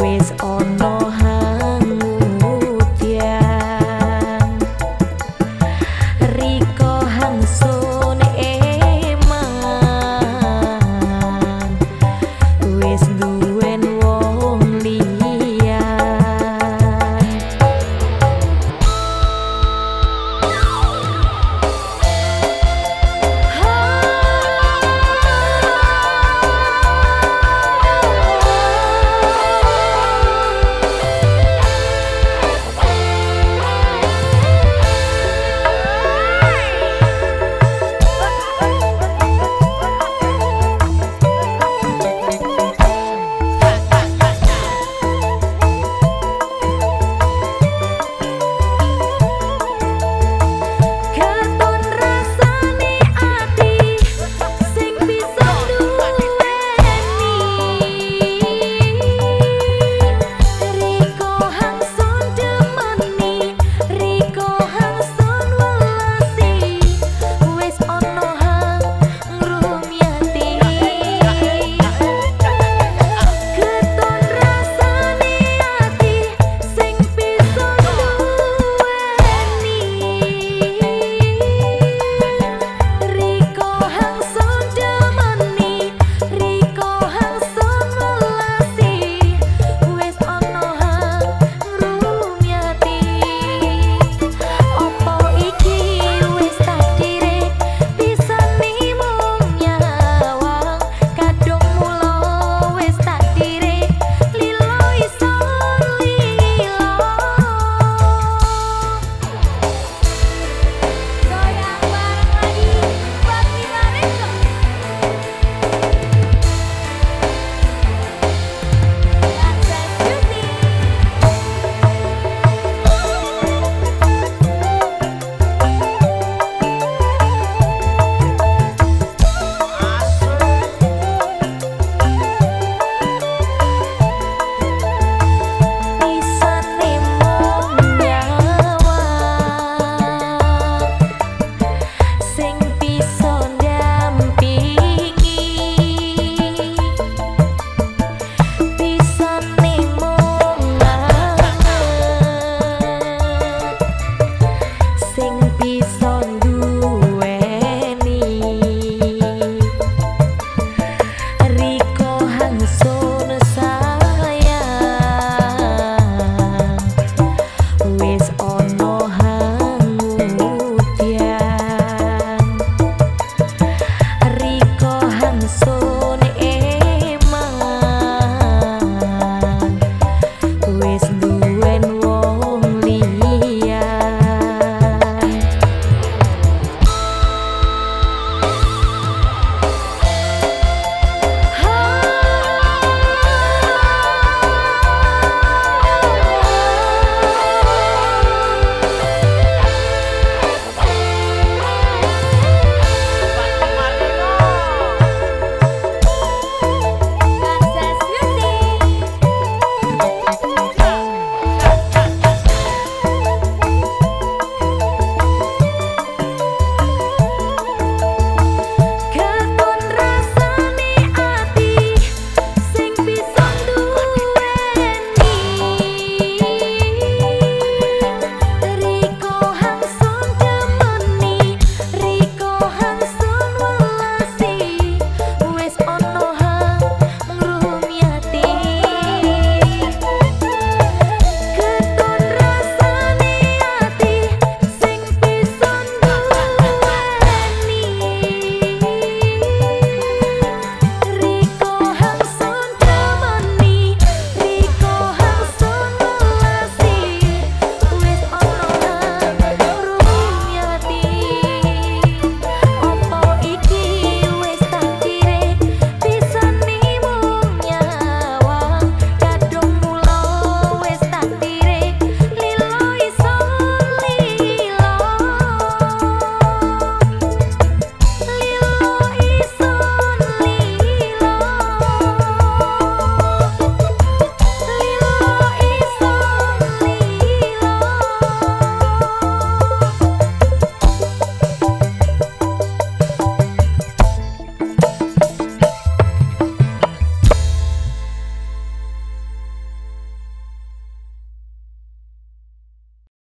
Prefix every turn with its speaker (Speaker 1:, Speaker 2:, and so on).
Speaker 1: always on.